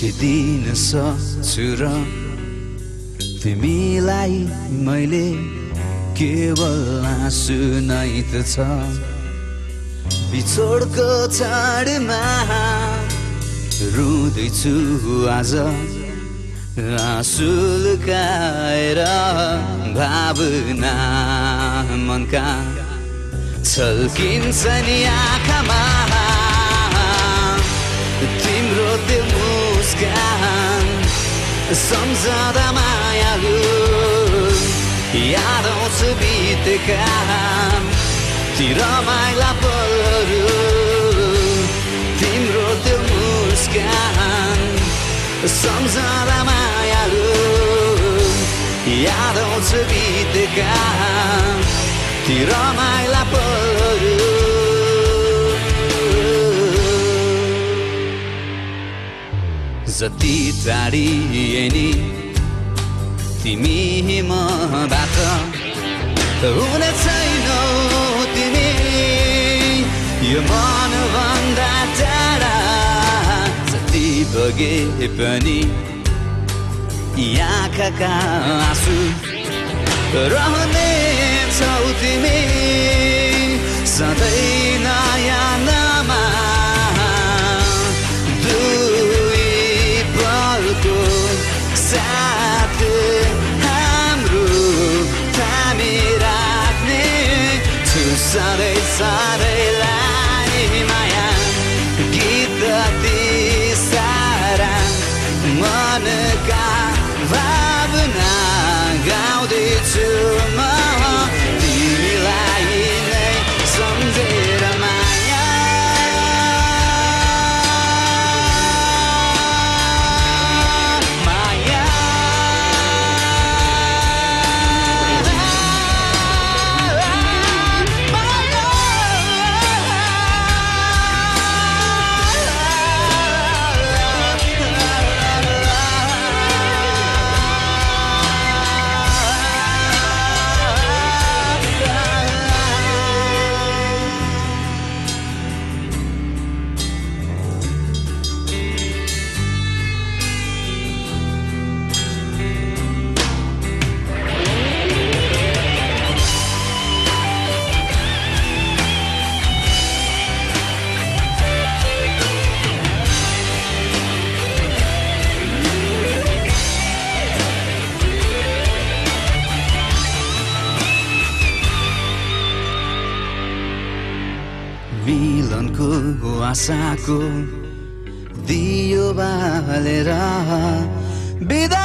दिन सक्छु र तिमीलाई मैले केवल आँसु नै त छ। बिछोडको चाडमा रुँदैछु आज। आँसु लुकाएर भावना मनका छल्किन्छ नि आँखामा। सम्झँदा मायालु याद आउँछ बितेका ती रमाइला पलहरू तिम्रो त्यो मुस्कान सम्झँदा मायालु याद आउँछ बितेका ती रमाइला पलहरू जति तिमी मबाट हुन छैनौ तिमी यो मन भन्दा टाढा जति बगे पनि आँखाका आँसु रहने छौ तिमी Sad मिलनको आशाको दियो बालेर बिदा